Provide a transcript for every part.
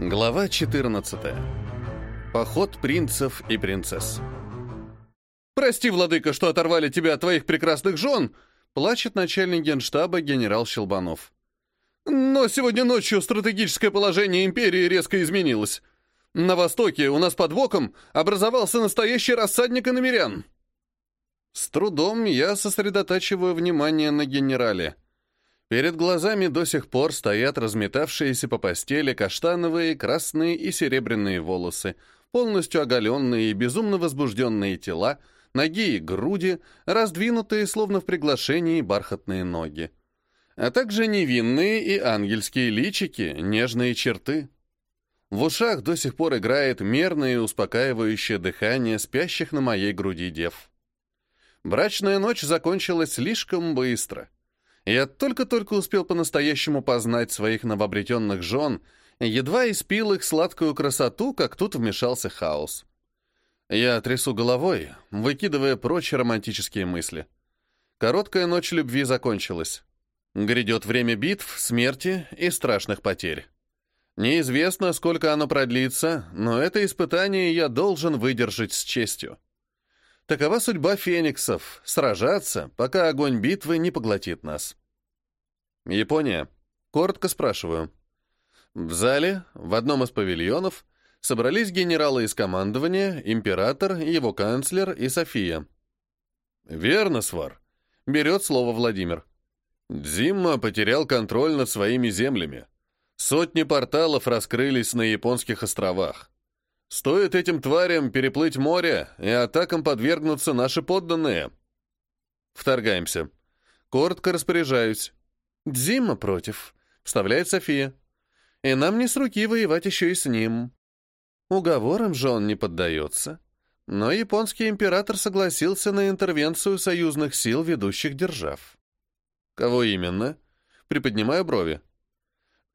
Глава 14. Поход принцев и принцесс. «Прости, владыка, что оторвали тебя от твоих прекрасных жен!» плачет начальник генштаба генерал Щелбанов. «Но сегодня ночью стратегическое положение империи резко изменилось. На востоке у нас под боком образовался настоящий рассадник иномерян». С трудом я сосредотачиваю внимание на генерале – Перед глазами до сих пор стоят разметавшиеся по постели каштановые, красные и серебряные волосы, полностью оголенные и безумно возбужденные тела, ноги и груди, раздвинутые, словно в приглашении, бархатные ноги. А также невинные и ангельские личики, нежные черты. В ушах до сих пор играет мерное и успокаивающее дыхание спящих на моей груди дев. Брачная ночь закончилась слишком быстро — я только-только успел по-настоящему познать своих новообретенных жен, едва испил их сладкую красоту, как тут вмешался хаос. Я трясу головой, выкидывая прочь романтические мысли. Короткая ночь любви закончилась. Грядет время битв, смерти и страшных потерь. Неизвестно, сколько оно продлится, но это испытание я должен выдержать с честью. Такова судьба фениксов — сражаться, пока огонь битвы не поглотит нас. Япония. Коротко спрашиваю. В зале, в одном из павильонов, собрались генералы из командования, император, его канцлер и София. «Верно, Свар», — берет слово Владимир. Дзимма потерял контроль над своими землями. Сотни порталов раскрылись на японских островах. Стоит этим тварям переплыть море, и атакам подвергнутся наши подданные. Вторгаемся. Коротко распоряжаюсь. Дзима против, вставляет София. И нам не с руки воевать еще и с ним. Уговором же он не поддается. Но японский император согласился на интервенцию союзных сил ведущих держав. Кого именно? Приподнимаю брови.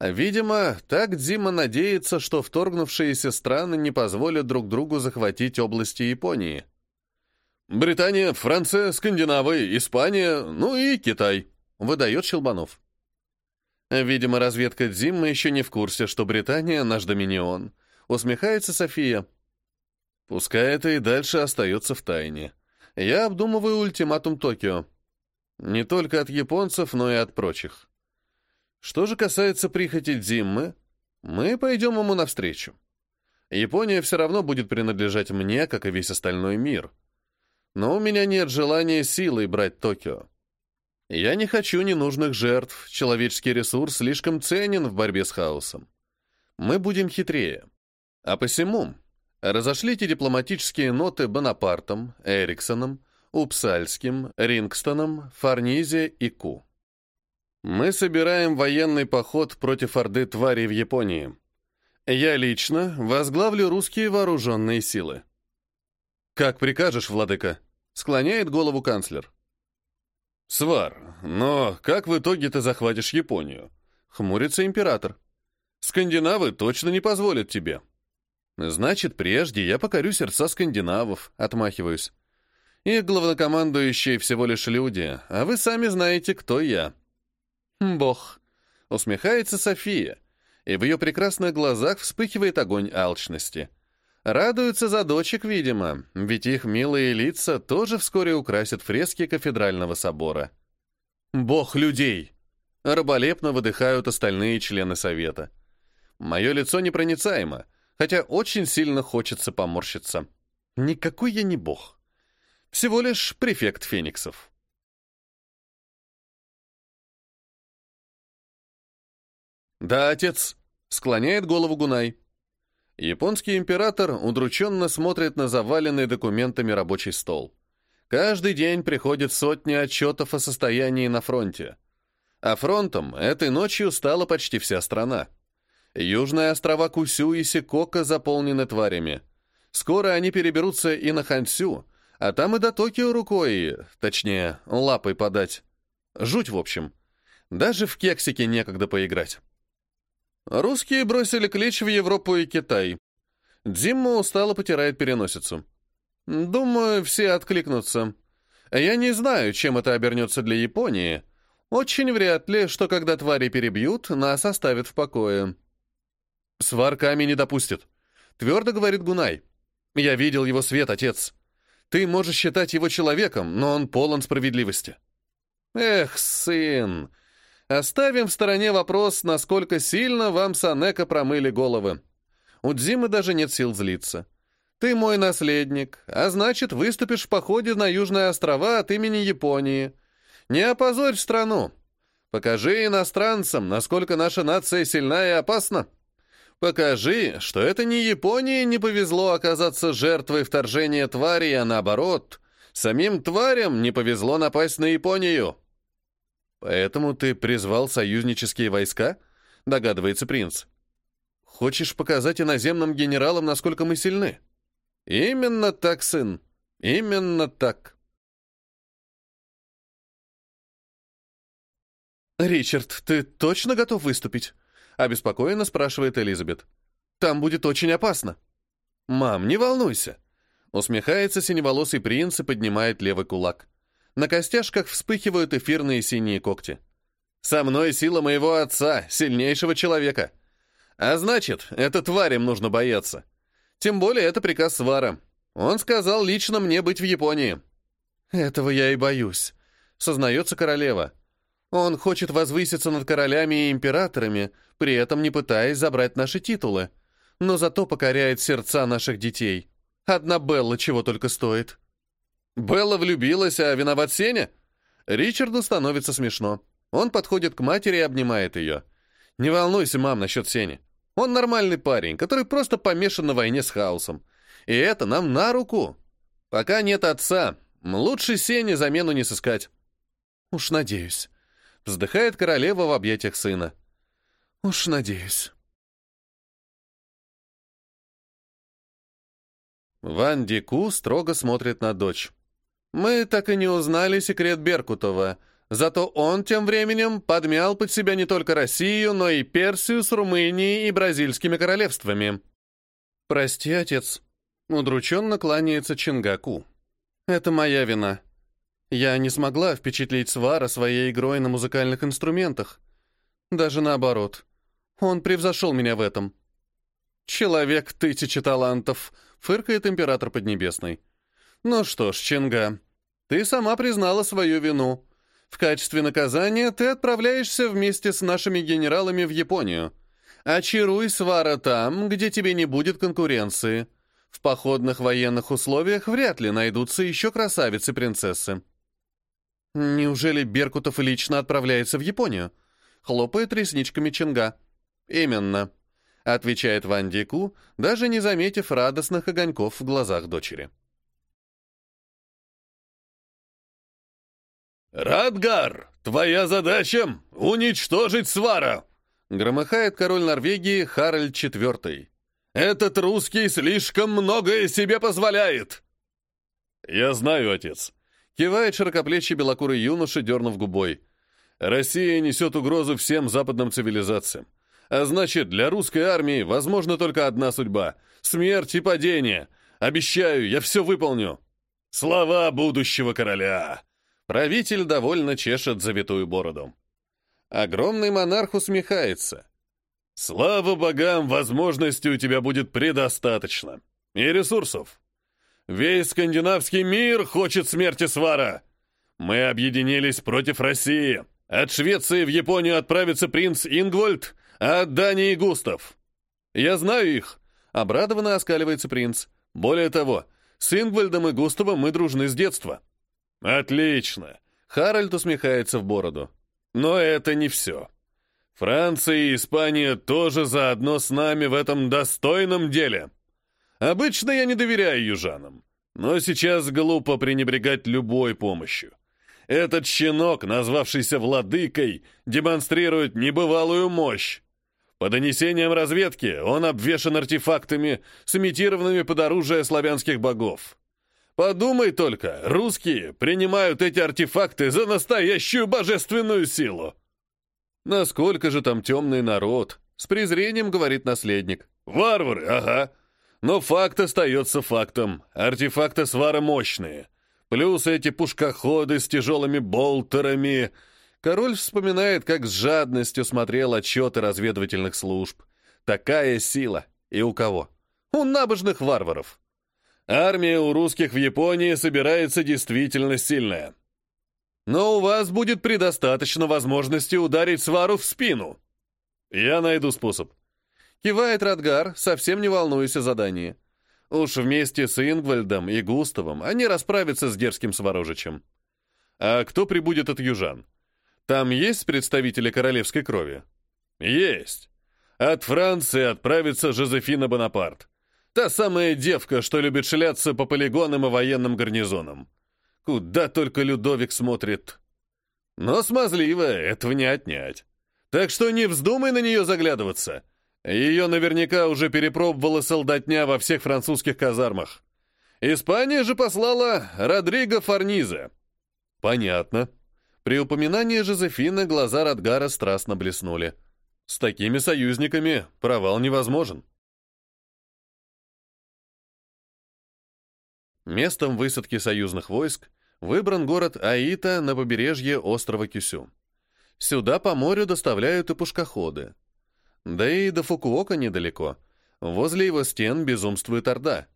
Видимо, так Дима надеется, что вторгнувшиеся страны не позволят друг другу захватить области Японии. Британия, Франция, Скандинавы, Испания, ну и Китай, выдает Щелбанов. Видимо, разведка Дзимма еще не в курсе, что Британия — наш доминион. Усмехается София. Пускай это и дальше остается в тайне. Я обдумываю ультиматум Токио. Не только от японцев, но и от прочих. Что же касается прихоти Дзиммы, мы пойдем ему навстречу. Япония все равно будет принадлежать мне, как и весь остальной мир. Но у меня нет желания силой брать Токио. Я не хочу ненужных жертв, человеческий ресурс слишком ценен в борьбе с хаосом. Мы будем хитрее. А посему разошлите дипломатические ноты Бонапартом, Эриксоном, Упсальским, Рингстоном, Фарнизе и Ку. Мы собираем военный поход против орды тварей в Японии. Я лично возглавлю русские вооруженные силы. Как прикажешь, владыка, склоняет голову канцлер. Свар, но как в итоге ты захватишь Японию? Хмурится император. Скандинавы точно не позволят тебе. Значит, прежде я покорю сердца скандинавов, отмахиваюсь. Их главнокомандующие всего лишь люди, а вы сами знаете, кто я. «Бог!» — усмехается София, и в ее прекрасных глазах вспыхивает огонь алчности. Радуются за дочек, видимо, ведь их милые лица тоже вскоре украсят фрески кафедрального собора. «Бог людей!» — раболепно выдыхают остальные члены совета. Мое лицо непроницаемо, хотя очень сильно хочется поморщиться. Никакой я не бог. Всего лишь префект фениксов. «Да, отец», — склоняет голову Гунай. Японский император удрученно смотрит на заваленный документами рабочий стол. Каждый день приходит сотни отчетов о состоянии на фронте. А фронтом этой ночью стала почти вся страна. Южные острова Кусю и Сикока заполнены тварями. Скоро они переберутся и на Хансю, а там и до Токио рукой, точнее, лапой подать. Жуть, в общем. Даже в кексике некогда поиграть. Русские бросили клич в Европу и Китай. Димма устало потирает переносицу. Думаю, все откликнутся. Я не знаю, чем это обернется для Японии. Очень вряд ли, что когда твари перебьют, нас оставят в покое. Сварками не допустит. Твердо говорит Гунай. Я видел его свет, отец. Ты можешь считать его человеком, но он полон справедливости. Эх, сын, оставим в стороне вопрос, насколько сильно вам Санека промыли головы. У Дзимы даже нет сил злиться. Ты мой наследник, а значит, выступишь в походе на Южные острова от имени Японии. Не опозорь страну. Покажи иностранцам, насколько наша нация сильна и опасна. Покажи, что это не Японии не повезло оказаться жертвой вторжения твари, а наоборот, самим тварям не повезло напасть на Японию. Поэтому ты призвал союзнические войска? Догадывается принц. Хочешь показать иноземным генералам, насколько мы сильны? Именно так, сын. Именно так. «Ричард, ты точно готов выступить?» — обеспокоенно спрашивает Элизабет. «Там будет очень опасно». «Мам, не волнуйся». Усмехается синеволосый принц и поднимает левый кулак. На костяшках вспыхивают эфирные синие когти. «Со мной сила моего отца, сильнейшего человека. А значит, это тварям нужно бояться. Тем более это приказ Свара. Он сказал лично мне быть в Японии». «Этого я и боюсь», — сознается королева. Он хочет возвыситься над королями и императорами, при этом не пытаясь забрать наши титулы. Но зато покоряет сердца наших детей. Одна Белла чего только стоит. Белла влюбилась, а виноват Сеня? Ричарду становится смешно. Он подходит к матери и обнимает ее. «Не волнуйся, мам, насчет Сени. Он нормальный парень, который просто помешан на войне с хаосом. И это нам на руку. Пока нет отца, лучше Сене замену не сыскать». «Уж надеюсь», Вздыхает королева в объятиях сына. Уж надеюсь. Ван Дику строго смотрит на дочь. Мы так и не узнали секрет Беркутова, зато он тем временем подмял под себя не только Россию, но и Персию с Румынией и бразильскими королевствами. «Прости, отец», — удрученно кланяется Чингаку. «Это моя вина. Я не смогла впечатлить Свара своей игрой на музыкальных инструментах. Даже наоборот. Он превзошел меня в этом. «Человек тысячи талантов», — фыркает император Поднебесный. «Ну что ж, Ченга, ты сама признала свою вину. В качестве наказания ты отправляешься вместе с нашими генералами в Японию. Очаруй Свара там, где тебе не будет конкуренции. В походных военных условиях вряд ли найдутся еще красавицы-принцессы». Неужели Беркутов лично отправляется в Японию? Хлопает ресничками Чинга. Именно. Отвечает Ван Дику, даже не заметив радостных огоньков в глазах дочери. «Радгар, твоя задача — уничтожить Свара!» Громыхает король Норвегии Харальд IV. «Этот русский слишком многое себе позволяет!» «Я знаю, отец», Кивает широкоплечий белокурый юноша, дернув губой. Россия несет угрозу всем западным цивилизациям. А значит, для русской армии возможна только одна судьба — смерть и падение. Обещаю, я все выполню. Слова будущего короля. Правитель довольно чешет завитую бороду. Огромный монарх усмехается. Слава богам, возможностей у тебя будет предостаточно. И ресурсов. Весь скандинавский мир хочет смерти Свара. Мы объединились против России. От Швеции в Японию отправится принц Ингвольд, а от Дании Густав. Я знаю их. Обрадованно оскаливается принц. Более того, с Ингвальдом и Густавом мы дружны с детства. Отлично. Харальд усмехается в бороду. Но это не все. Франция и Испания тоже заодно с нами в этом достойном деле. Обычно я не доверяю южанам, но сейчас глупо пренебрегать любой помощью. Этот щенок, назвавшийся владыкой, демонстрирует небывалую мощь. По донесениям разведки, он обвешан артефактами, сымитированными под оружие славянских богов. Подумай только, русские принимают эти артефакты за настоящую божественную силу. Насколько же там темный народ? С презрением говорит наследник. Варвары, ага. Но факт остается фактом. Артефакты свара мощные. Плюс эти пушкоходы с тяжелыми болтерами. Король вспоминает, как с жадностью смотрел отчеты разведывательных служб. Такая сила. И у кого? У набожных варваров. Армия у русских в Японии собирается действительно сильная. Но у вас будет предостаточно возможности ударить свару в спину. Я найду способ. Кивает Радгар, совсем не волнуясь о задании. Уж вместе с Ингвальдом и Густавом они расправятся с дерзким Сварожичем. А кто прибудет от южан? Там есть представители королевской крови? Есть. От Франции отправится Жозефина Бонапарт. Та самая девка, что любит шляться по полигонам и военным гарнизонам. Куда только Людовик смотрит. Но смазливая, этого не отнять. Так что не вздумай на нее заглядываться. Ее наверняка уже перепробовала солдатня во всех французских казармах. Испания же послала Родриго Фарниза. Понятно. При упоминании Жозефины глаза Радгара страстно блеснули. С такими союзниками провал невозможен. Местом высадки союзных войск выбран город Аита на побережье острова Кюсю. Сюда по морю доставляют и пушкоходы. Да и до Фукуока недалеко. Возле его стен безумствует Орда.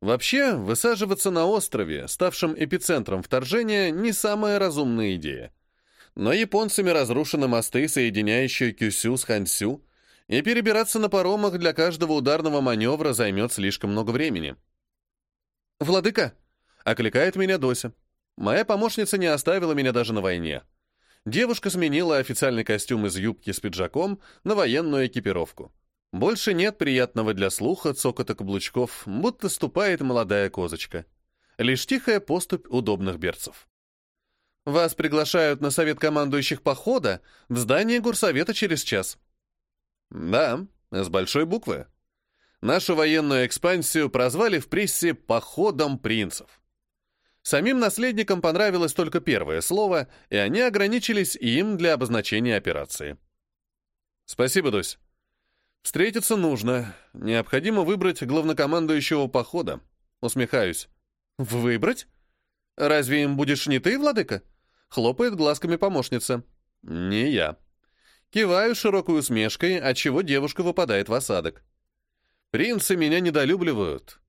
Вообще, высаживаться на острове, ставшем эпицентром вторжения, не самая разумная идея. Но японцами разрушены мосты, соединяющие Кюсю с Хансю, и перебираться на паромах для каждого ударного маневра займет слишком много времени. «Владыка!» — окликает меня Дося. Моя помощница не оставила меня даже на войне. Девушка сменила официальный костюм из юбки с пиджаком на военную экипировку. Больше нет приятного для слуха цокота каблучков, будто ступает молодая козочка. Лишь тихая поступь удобных берцев. Вас приглашают на совет командующих похода в здание горсовета через час. Да, с большой буквы. Нашу военную экспансию прозвали в прессе «походом принцев». Самим наследникам понравилось только первое слово, и они ограничились им для обозначения операции. «Спасибо, Дось. Встретиться нужно. Необходимо выбрать главнокомандующего похода». Усмехаюсь. «Выбрать? Разве им будешь не ты, владыка?» Хлопает глазками помощница. «Не я». Киваю широкой усмешкой, отчего девушка выпадает в осадок. Принцы меня недолюбливают.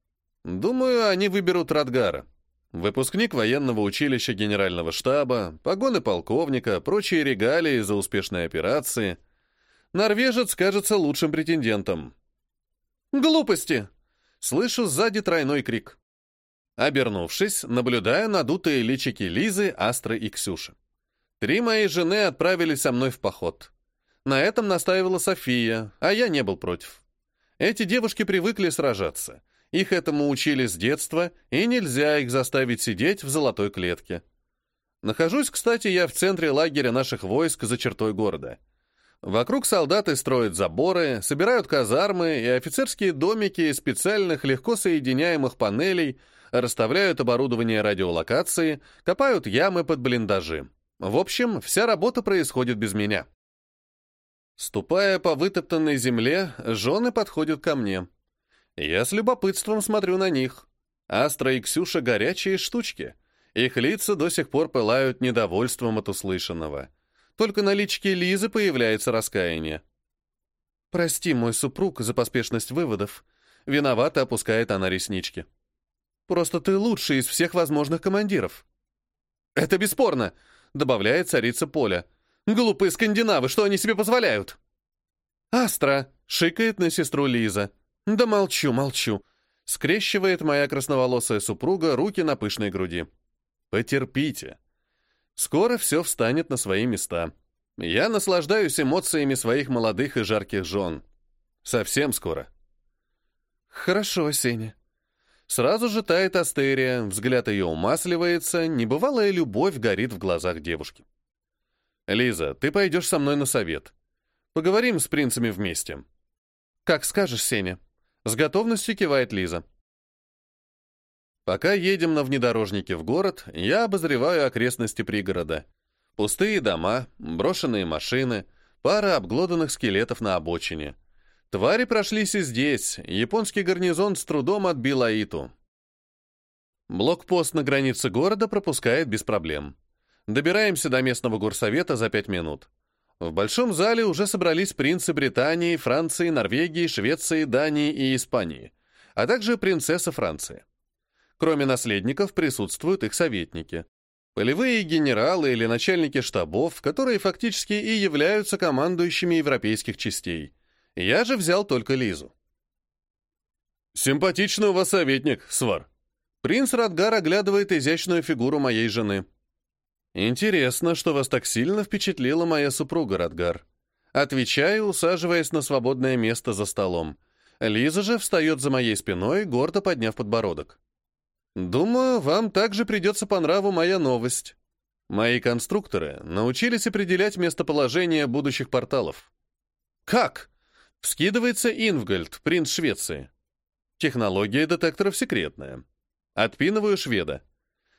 Думаю, они выберут Радгара. Выпускник военного училища генерального штаба, погоны полковника, прочие регалии за успешные операции. Норвежец кажется лучшим претендентом. «Глупости!» Слышу сзади тройной крик. Обернувшись, наблюдаю надутые личики Лизы, Астры и Ксюши. Три моей жены отправились со мной в поход. На этом настаивала София, а я не был против. Эти девушки привыкли сражаться. Их этому учили с детства, и нельзя их заставить сидеть в золотой клетке. Нахожусь, кстати, я в центре лагеря наших войск за чертой города. Вокруг солдаты строят заборы, собирают казармы и офицерские домики из специальных легко соединяемых панелей, расставляют оборудование радиолокации, копают ямы под блиндажи. В общем, вся работа происходит без меня. Ступая по вытоптанной земле, жены подходят ко мне. Я с любопытством смотрю на них. Астра и Ксюша — горячие штучки. Их лица до сих пор пылают недовольством от услышанного. Только на личке Лизы появляется раскаяние. «Прости, мой супруг, за поспешность выводов». Виновато опускает она реснички. «Просто ты лучший из всех возможных командиров». «Это бесспорно», — добавляет царица Поля. Глупые скандинавы, что они себе позволяют?» «Астра!» — шикает на сестру Лиза. «Да молчу, молчу!» — скрещивает моя красноволосая супруга руки на пышной груди. «Потерпите. Скоро все встанет на свои места. Я наслаждаюсь эмоциями своих молодых и жарких жен. Совсем скоро». «Хорошо, Сеня». Сразу же тает Астерия, взгляд ее умасливается, небывалая любовь горит в глазах девушки. «Лиза, ты пойдешь со мной на совет. Поговорим с принцами вместе». «Как скажешь, Сеня». С готовностью кивает Лиза. Пока едем на внедорожнике в город, я обозреваю окрестности пригорода. Пустые дома, брошенные машины, пара обглоданных скелетов на обочине. Твари прошлись и здесь, японский гарнизон с трудом отбил Аиту. Блокпост на границе города пропускает без проблем. Добираемся до местного горсовета за пять минут. В большом зале уже собрались принцы Британии, Франции, Норвегии, Швеции, Дании и Испании, а также принцесса Франции. Кроме наследников присутствуют их советники. Полевые генералы или начальники штабов, которые фактически и являются командующими европейских частей. Я же взял только Лизу. «Симпатичный у вас советник, Свар». Принц Радгар оглядывает изящную фигуру моей жены. «Интересно, что вас так сильно впечатлила моя супруга, Радгар». Отвечаю, усаживаясь на свободное место за столом. Лиза же встает за моей спиной, гордо подняв подбородок. «Думаю, вам также придется по нраву моя новость. Мои конструкторы научились определять местоположение будущих порталов». «Как?» — вскидывается Ингольд, принц Швеции. Технология детекторов секретная. Отпинываю шведа.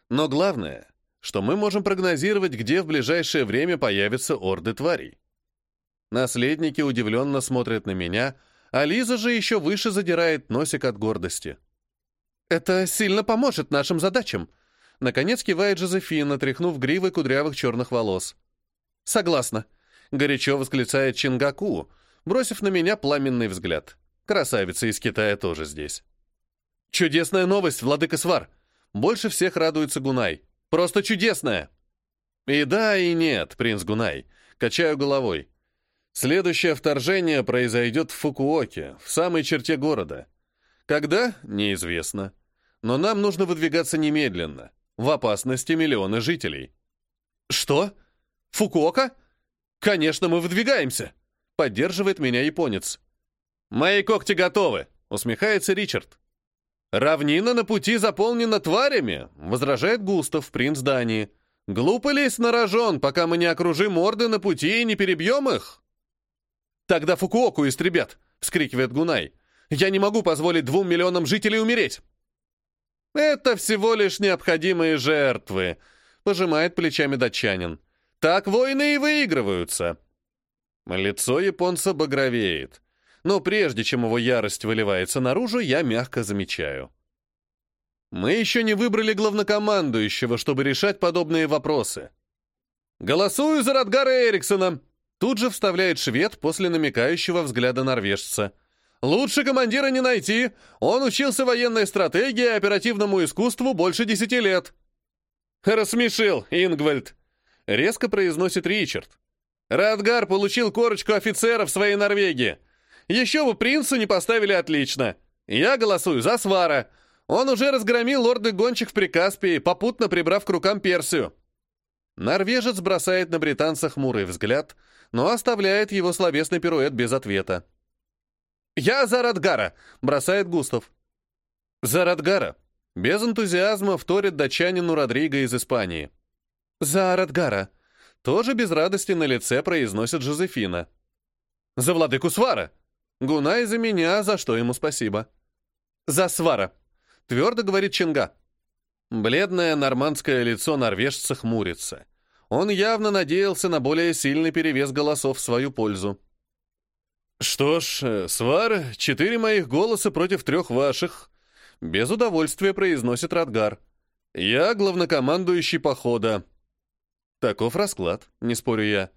Но главное, что мы можем прогнозировать, где в ближайшее время появятся орды тварей. Наследники удивленно смотрят на меня, а Лиза же еще выше задирает носик от гордости. «Это сильно поможет нашим задачам», — наконец кивает Жозефина, тряхнув гривой кудрявых черных волос. «Согласна», — горячо восклицает Чингаку, бросив на меня пламенный взгляд. Красавица из Китая тоже здесь. «Чудесная новость, владыка Свар!» Больше всех радуется Гунай. «Просто чудесная!» «И да, и нет, принц Гунай. Качаю головой. Следующее вторжение произойдет в Фукуоке, в самой черте города. Когда? Неизвестно. Но нам нужно выдвигаться немедленно. В опасности миллионы жителей». «Что? Фукуока? Конечно, мы выдвигаемся!» Поддерживает меня японец. «Мои когти готовы!» — усмехается Ричард. «Равнина на пути заполнена тварями!» — возражает Густав, принц Дании. «Глупо лезть на рожон, пока мы не окружим морды на пути и не перебьем их?» «Тогда Фукуоку истребят!» — вскрикивает Гунай. «Я не могу позволить двум миллионам жителей умереть!» «Это всего лишь необходимые жертвы», — пожимает плечами датчанин. «Так войны и выигрываются». Лицо японца багровеет но прежде чем его ярость выливается наружу, я мягко замечаю. Мы еще не выбрали главнокомандующего, чтобы решать подобные вопросы. «Голосую за Радгара Эриксона!» Тут же вставляет швед после намекающего взгляда норвежца. «Лучше командира не найти. Он учился военной стратегии и оперативному искусству больше десяти лет». «Рассмешил, Ингвальд!» — резко произносит Ричард. «Радгар получил корочку офицера в своей Норвегии. Еще бы принцу не поставили отлично. Я голосую за Свара. Он уже разгромил лорды гончих в Прикаспии, попутно прибрав к рукам Персию. Норвежец бросает на британца хмурый взгляд, но оставляет его словесный пируэт без ответа. «Я за Радгара!» — бросает Густав. «За Радгара!» — без энтузиазма вторит датчанину Родриго из Испании. «За Радгара!» — тоже без радости на лице произносит Жозефина. «За владыку Свара!» Гунай за меня, за что ему спасибо. За свара, твердо говорит Чинга. Бледное нормандское лицо норвежца хмурится. Он явно надеялся на более сильный перевес голосов в свою пользу. «Что ж, э, свар, четыре моих голоса против трех ваших», — без удовольствия произносит Радгар. «Я главнокомандующий похода». Таков расклад, не спорю я.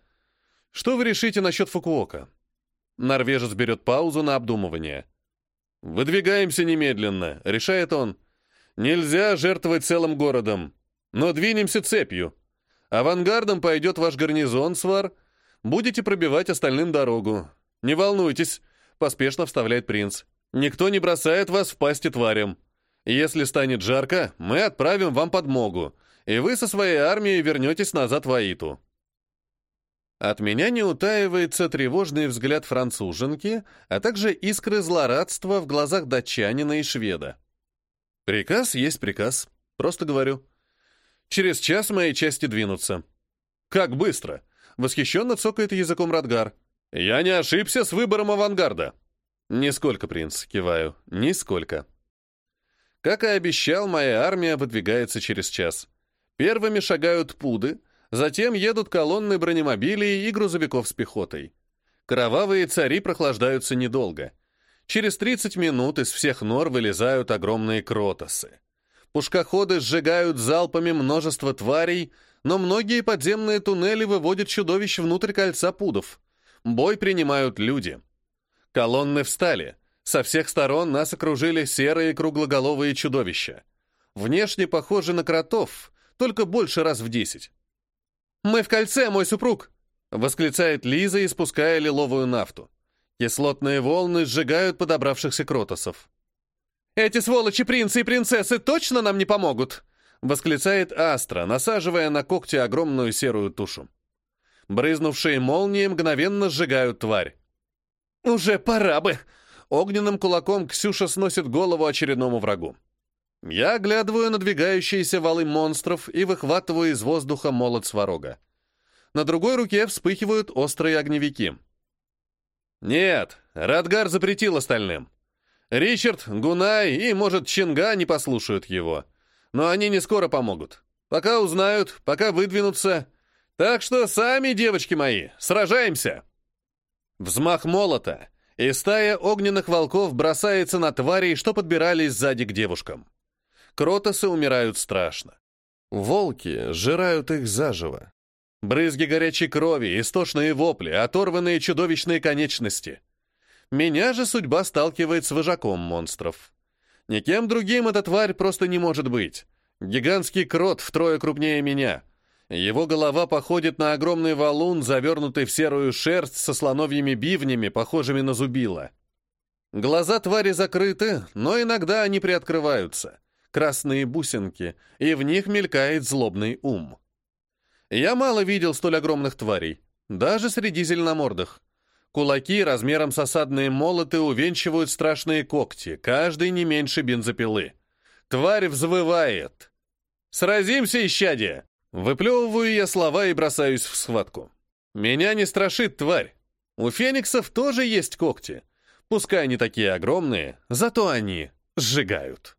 Что вы решите насчет Фукуока? Норвежец берет паузу на обдумывание. «Выдвигаемся немедленно», — решает он. «Нельзя жертвовать целым городом, но двинемся цепью. Авангардом пойдет ваш гарнизон, Свар. Будете пробивать остальным дорогу. Не волнуйтесь», — поспешно вставляет принц. «Никто не бросает вас в пасти тварям. Если станет жарко, мы отправим вам подмогу, и вы со своей армией вернетесь назад в Аиту». От меня не утаивается тревожный взгляд француженки, а также искры злорадства в глазах датчанина и шведа. Приказ есть приказ, просто говорю. Через час мои части двинутся. Как быстро! Восхищенно цокает языком Радгар. Я не ошибся с выбором авангарда. Нисколько, принц, киваю, нисколько. Как и обещал, моя армия выдвигается через час. Первыми шагают пуды — Затем едут колонны бронемобилей и грузовиков с пехотой. Кровавые цари прохлаждаются недолго. Через 30 минут из всех нор вылезают огромные кротосы. Пушкоходы сжигают залпами множество тварей, но многие подземные туннели выводят чудовищ внутрь кольца пудов. Бой принимают люди. Колонны встали. Со всех сторон нас окружили серые круглоголовые чудовища. Внешне похожи на кротов, только больше раз в десять. «Мы в кольце, мой супруг!» — восклицает Лиза, испуская лиловую нафту. Кислотные волны сжигают подобравшихся кротосов. «Эти сволочи принцы и принцессы точно нам не помогут!» — восклицает Астра, насаживая на когти огромную серую тушу. Брызнувшие молнии мгновенно сжигают тварь. «Уже пора бы!» Огненным кулаком Ксюша сносит голову очередному врагу. Я оглядываю надвигающиеся валы монстров и выхватываю из воздуха молот сварога. На другой руке вспыхивают острые огневики. Нет, Радгар запретил остальным. Ричард, Гунай и, может, Чинга не послушают его. Но они не скоро помогут. Пока узнают, пока выдвинутся. Так что сами, девочки мои, сражаемся. Взмах молота, и стая огненных волков бросается на тварей, что подбирались сзади к девушкам. Кротосы умирают страшно. Волки жирают их заживо. Брызги горячей крови, истошные вопли, оторванные чудовищные конечности. Меня же судьба сталкивает с вожаком монстров. Никем другим эта тварь просто не может быть. Гигантский крот втрое крупнее меня. Его голова походит на огромный валун, завернутый в серую шерсть со слоновьими бивнями, похожими на зубила. Глаза твари закрыты, но иногда они приоткрываются красные бусинки, и в них мелькает злобный ум. Я мало видел столь огромных тварей, даже среди зеленомордых. Кулаки размером с осадные молоты увенчивают страшные когти, каждый не меньше бензопилы. Тварь взвывает. «Сразимся, исчадие!» Выплевываю я слова и бросаюсь в схватку. Меня не страшит тварь. У фениксов тоже есть когти. Пускай они такие огромные, зато они сжигают.